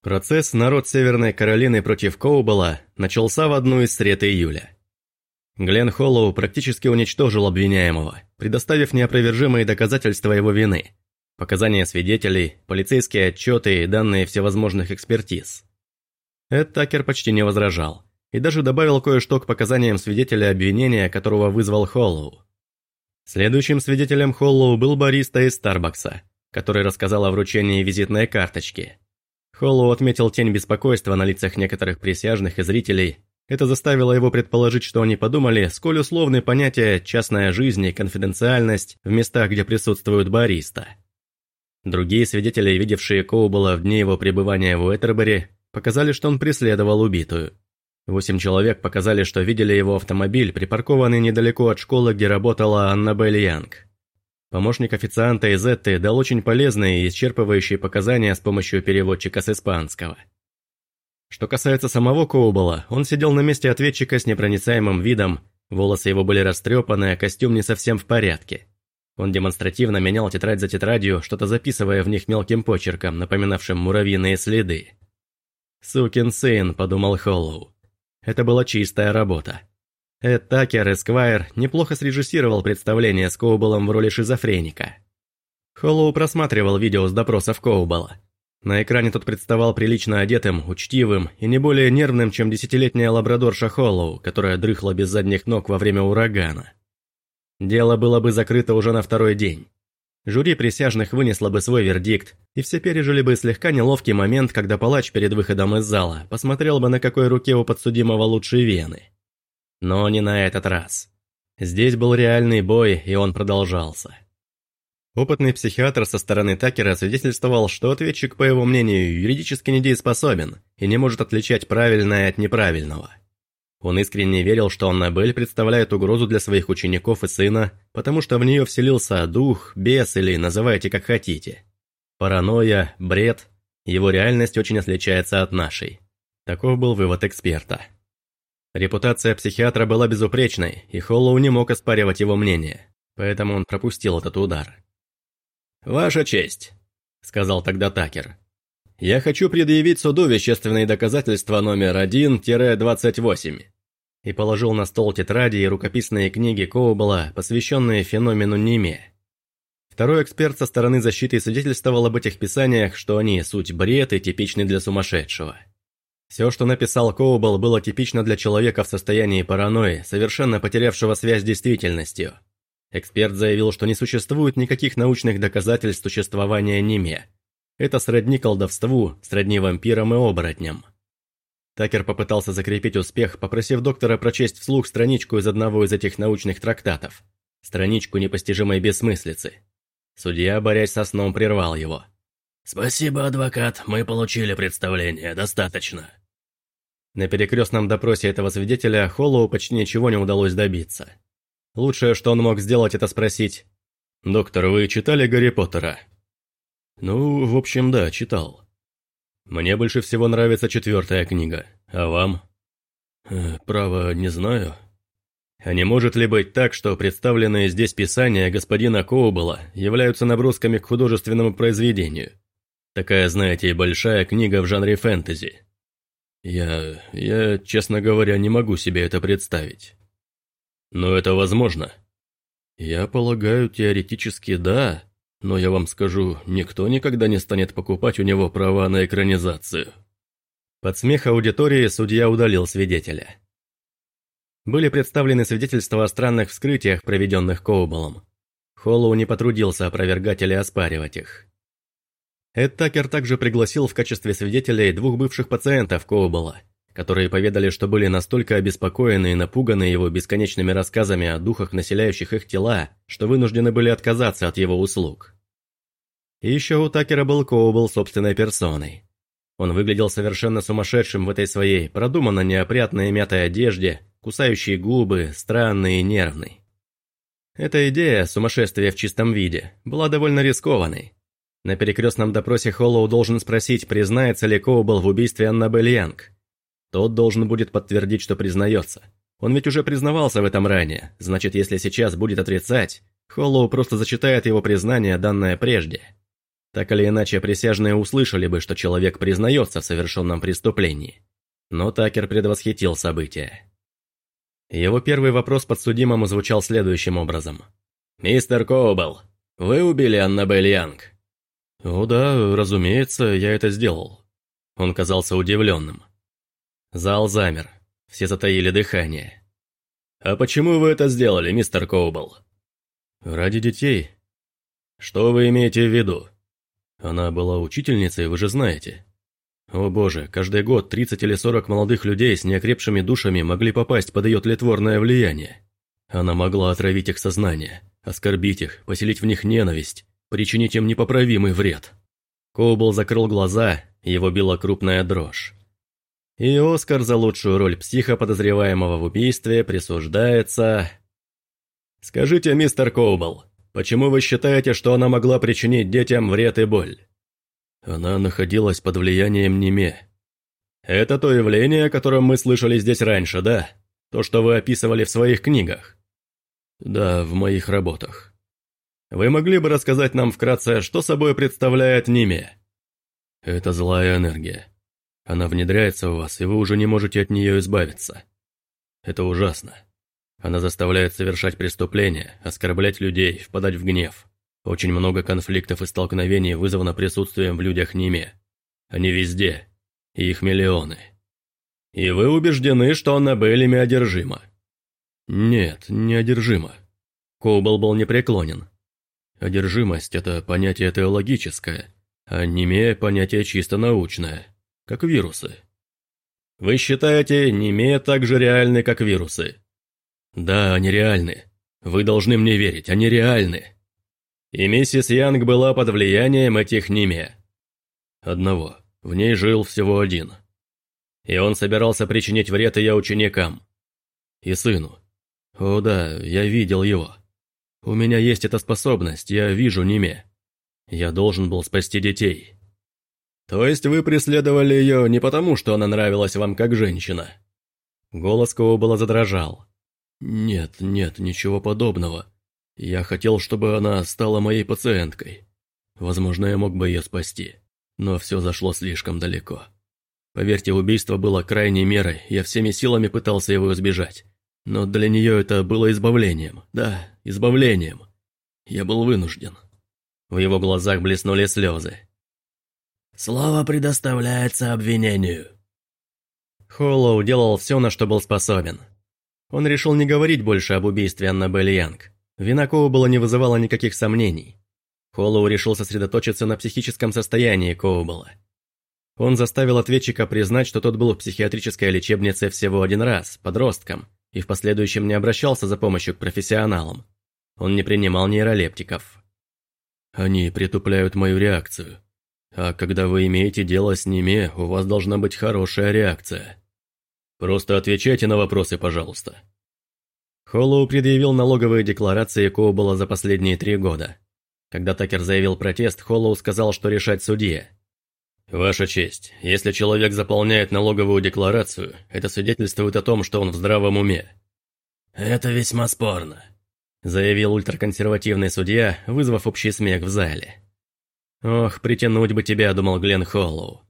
Процесс «Народ Северной Каролины против Коубала» начался в одну из сред июля. Глен Холлоу практически уничтожил обвиняемого, предоставив неопровержимые доказательства его вины, показания свидетелей, полицейские отчеты и данные всевозможных экспертиз. Эд Такер почти не возражал, и даже добавил кое-что к показаниям свидетеля обвинения, которого вызвал Холлоу. Следующим свидетелем Холлоу был бариста из Старбакса, который рассказал о вручении визитной карточки – Холлоу отметил тень беспокойства на лицах некоторых присяжных и зрителей. Это заставило его предположить, что они подумали, сколь условны понятия «частная жизнь» и «конфиденциальность» в местах, где присутствуют бариста. Другие свидетели, видевшие Коубола в дни его пребывания в Уэттербери, показали, что он преследовал убитую. Восемь человек показали, что видели его автомобиль, припаркованный недалеко от школы, где работала Аннабель Янг. Помощник официанта из Этты дал очень полезные и исчерпывающие показания с помощью переводчика с испанского. Что касается самого Коубала, он сидел на месте ответчика с непроницаемым видом, волосы его были растрепаны, а костюм не совсем в порядке. Он демонстративно менял тетрадь за тетрадью, что-то записывая в них мелким почерком, напоминавшим муравьиные следы. «Сукин сын», — подумал Холлоу. Это была чистая работа. Эд Такер, Эсквайр, неплохо срежиссировал представление с Коубелом в роли шизофреника. Холлоу просматривал видео с допросов Коубела. На экране тот представал прилично одетым, учтивым и не более нервным, чем десятилетняя лабрадорша Холлоу, которая дрыхла без задних ног во время урагана. Дело было бы закрыто уже на второй день. Жюри присяжных вынесло бы свой вердикт, и все пережили бы слегка неловкий момент, когда палач перед выходом из зала посмотрел бы, на какой руке у подсудимого лучшие вены. Но не на этот раз. Здесь был реальный бой, и он продолжался. Опытный психиатр со стороны Такера свидетельствовал, что ответчик, по его мнению, юридически недееспособен и не может отличать правильное от неправильного. Он искренне верил, что Аннабель представляет угрозу для своих учеников и сына, потому что в нее вселился дух, бес или называйте как хотите. Паранойя, бред. Его реальность очень отличается от нашей. Таков был вывод эксперта. Репутация психиатра была безупречной, и Холлоу не мог оспаривать его мнение, поэтому он пропустил этот удар. «Ваша честь», — сказал тогда Такер. «Я хочу предъявить суду вещественные доказательства номер 1-28» и положил на стол тетради и рукописные книги Коубела, посвященные феномену Ниме. Второй эксперт со стороны защиты свидетельствовал об этих писаниях, что они суть бред и типичны для сумасшедшего. Все, что написал Коубл, было типично для человека в состоянии паранойи, совершенно потерявшего связь с действительностью. Эксперт заявил, что не существует никаких научных доказательств существования Ниме. Это сродни колдовству, сродни вампирам и оборотням. Такер попытался закрепить успех, попросив доктора прочесть вслух страничку из одного из этих научных трактатов. Страничку непостижимой бессмыслицы. Судья, борясь со сном, прервал его. «Спасибо, адвокат, мы получили представление, достаточно». На перекрестном допросе этого свидетеля Холлоу почти ничего не удалось добиться. Лучшее, что он мог сделать, это спросить «Доктор, вы читали Гарри Поттера?» «Ну, в общем, да, читал. Мне больше всего нравится четвертая книга. А вам?» «Э, «Право, не знаю». А не может ли быть так, что представленные здесь писания господина Коубела являются набросками к художественному произведению? Такая, знаете, большая книга в жанре фэнтези. Я... я, честно говоря, не могу себе это представить. Но это возможно. Я полагаю, теоретически да, но я вам скажу, никто никогда не станет покупать у него права на экранизацию. Под смех аудитории судья удалил свидетеля. Были представлены свидетельства о странных вскрытиях, проведенных Коуболом. Холлоу не потрудился опровергать или оспаривать их. Эд Такер также пригласил в качестве свидетелей двух бывших пациентов Коубола, которые поведали, что были настолько обеспокоены и напуганы его бесконечными рассказами о духах, населяющих их тела, что вынуждены были отказаться от его услуг. И еще у Такера был Коубл собственной персоной. Он выглядел совершенно сумасшедшим в этой своей продуманно неопрятной мятой одежде, кусающей губы, странный и нервный. Эта идея, сумасшествия в чистом виде, была довольно рискованной, на перекрестном допросе Холлоу должен спросить, признается ли Коубл в убийстве Аннабель Янг. Тот должен будет подтвердить, что признается. Он ведь уже признавался в этом ранее, значит, если сейчас будет отрицать, Холлоу просто зачитает его признание, данное прежде. Так или иначе, присяжные услышали бы, что человек признается в совершенном преступлении. Но Такер предвосхитил события. Его первый вопрос подсудимому звучал следующим образом. «Мистер Коубелл, вы убили Аннабель Янг?» «О да, разумеется, я это сделал». Он казался удивленным. Зал замер, все затаили дыхание. «А почему вы это сделали, мистер Коубелл?» «Ради детей». «Что вы имеете в виду?» «Она была учительницей, вы же знаете». О боже, каждый год 30 или 40 молодых людей с неокрепшими душами могли попасть под ее тлетворное влияние. Она могла отравить их сознание, оскорбить их, поселить в них ненависть, причинить им непоправимый вред. Коубл закрыл глаза, его била крупная дрожь. И Оскар за лучшую роль психа, подозреваемого в убийстве, присуждается... «Скажите, мистер Коубл, почему вы считаете, что она могла причинить детям вред и боль?» Она находилась под влиянием Неме. «Это то явление, о котором мы слышали здесь раньше, да? То, что вы описывали в своих книгах?» «Да, в моих работах». «Вы могли бы рассказать нам вкратце, что собой представляет Неме?» «Это злая энергия. Она внедряется в вас, и вы уже не можете от нее избавиться. Это ужасно. Она заставляет совершать преступления, оскорблять людей, впадать в гнев. Очень много конфликтов и столкновений вызвано присутствием в людях Ниме. Они везде, и их миллионы. И вы убеждены, что Аннабель одержима? Нет, не одержима. Коубл был непреклонен. Одержимость – это понятие теологическое, а Немея – понятие чисто научное, как вирусы. Вы считаете, Немея так же реальны, как вирусы? Да, они реальны. Вы должны мне верить, они реальны. И миссис Янг была под влиянием этих Ниме. Одного. В ней жил всего один. И он собирался причинить вред ее ученикам. И сыну. О да, я видел его. У меня есть эта способность, я вижу Ниме. Я должен был спасти детей. То есть вы преследовали ее не потому, что она нравилась вам как женщина? Голос Коубала задрожал. Нет, нет, ничего подобного. Я хотел, чтобы она стала моей пациенткой. Возможно, я мог бы ее спасти. Но все зашло слишком далеко. Поверьте, убийство было крайней мерой, я всеми силами пытался его избежать. Но для нее это было избавлением. Да, избавлением. Я был вынужден. В его глазах блеснули слезы. «Слово предоставляется обвинению». Холлоу делал все, на что был способен. Он решил не говорить больше об убийстве Аннабель Янг. Вина Коубала не вызывала никаких сомнений. Холлоу решил сосредоточиться на психическом состоянии Коубала. Он заставил ответчика признать, что тот был в психиатрической лечебнице всего один раз, подростком, и в последующем не обращался за помощью к профессионалам. Он не принимал нейролептиков. «Они притупляют мою реакцию. А когда вы имеете дело с ними, у вас должна быть хорошая реакция. Просто отвечайте на вопросы, пожалуйста», Холлоу предъявил налоговые декларации Коубала за последние три года. Когда Такер заявил протест, Холлоу сказал, что решать судье. «Ваша честь, если человек заполняет налоговую декларацию, это свидетельствует о том, что он в здравом уме». «Это весьма спорно», – заявил ультраконсервативный судья, вызвав общий смех в зале. «Ох, притянуть бы тебя», – думал Глен Холлоу.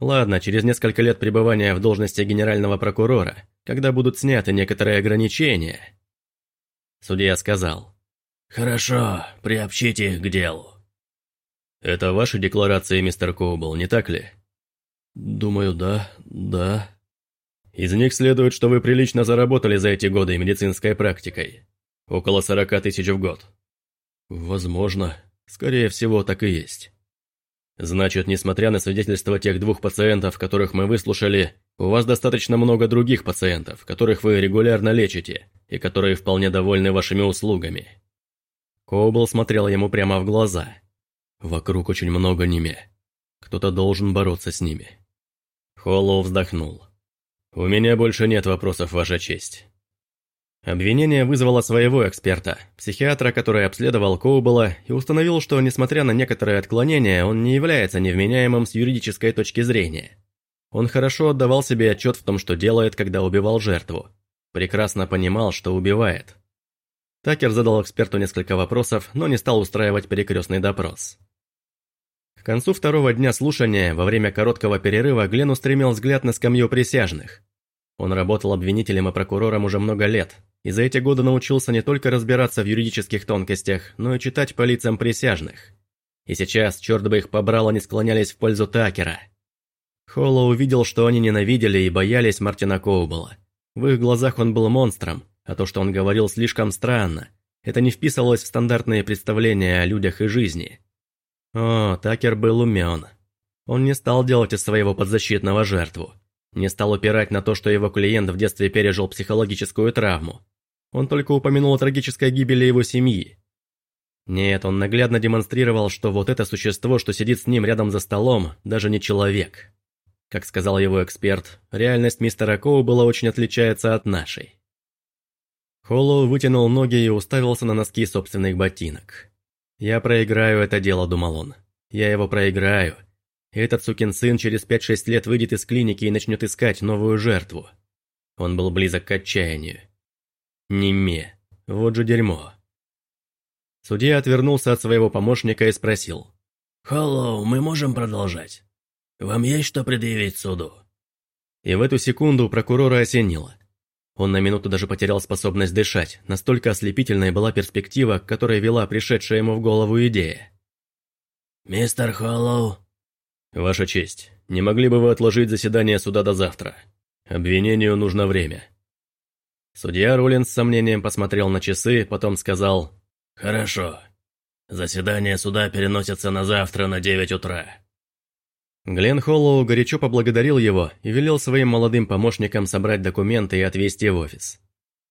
«Ладно, через несколько лет пребывания в должности генерального прокурора, когда будут сняты некоторые ограничения, Судья сказал. «Хорошо, приобщите их к делу». «Это ваши декларации, мистер Коубл, не так ли?» «Думаю, да, да». «Из них следует, что вы прилично заработали за эти годы медицинской практикой. Около сорока тысяч в год». «Возможно. Скорее всего, так и есть». «Значит, несмотря на свидетельства тех двух пациентов, которых мы выслушали, у вас достаточно много других пациентов, которых вы регулярно лечите, и которые вполне довольны вашими услугами». Коубл смотрел ему прямо в глаза. «Вокруг очень много ними. Кто-то должен бороться с ними». Холлоу вздохнул. «У меня больше нет вопросов, Ваша честь». Обвинение вызвало своего эксперта, психиатра, который обследовал Коубела и установил, что, несмотря на некоторые отклонения, он не является невменяемым с юридической точки зрения. Он хорошо отдавал себе отчет в том, что делает, когда убивал жертву, Прекрасно понимал, что убивает. Такер задал эксперту несколько вопросов, но не стал устраивать перекрестный допрос. К концу второго дня слушания, во время короткого перерыва, Глен устремил взгляд на скамью присяжных. Он работал обвинителем и прокурором уже много лет, и за эти годы научился не только разбираться в юридических тонкостях, но и читать по лицам присяжных. И сейчас, черт бы их побрал, они склонялись в пользу Такера. Холло увидел, что они ненавидели и боялись Мартина Коубела. В их глазах он был монстром, а то, что он говорил, слишком странно. Это не вписывалось в стандартные представления о людях и жизни. О, Такер был умен. Он не стал делать из своего подзащитного жертву. Не стал упирать на то, что его клиент в детстве пережил психологическую травму. Он только упомянул о трагической гибели его семьи. Нет, он наглядно демонстрировал, что вот это существо, что сидит с ним рядом за столом, даже не человек. Как сказал его эксперт, реальность мистера Коу была очень отличается от нашей. Холлоу вытянул ноги и уставился на носки собственных ботинок. «Я проиграю это дело», — думал он. «Я его проиграю. Этот сукин сын через 5-6 лет выйдет из клиники и начнет искать новую жертву». Он был близок к отчаянию. Неме. Вот же дерьмо. Судья отвернулся от своего помощника и спросил. «Холлоу, мы можем продолжать? Вам есть что предъявить суду?» И в эту секунду прокурора осенило. Он на минуту даже потерял способность дышать, настолько ослепительной была перспектива, которая вела пришедшая ему в голову идея. «Мистер Холлоу?» «Ваша честь, не могли бы вы отложить заседание суда до завтра? Обвинению нужно время». Судья Рулин с сомнением посмотрел на часы, потом сказал «Хорошо. Заседание суда переносится на завтра на девять утра». Глен Холлоу горячо поблагодарил его и велел своим молодым помощникам собрать документы и отвезти в офис.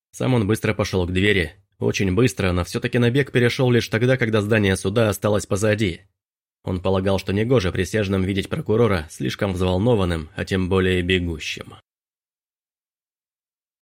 Сам он быстро пошел к двери, очень быстро, но все-таки на бег перешел лишь тогда, когда здание суда осталось позади. Он полагал, что негоже присяжным видеть прокурора слишком взволнованным, а тем более бегущим.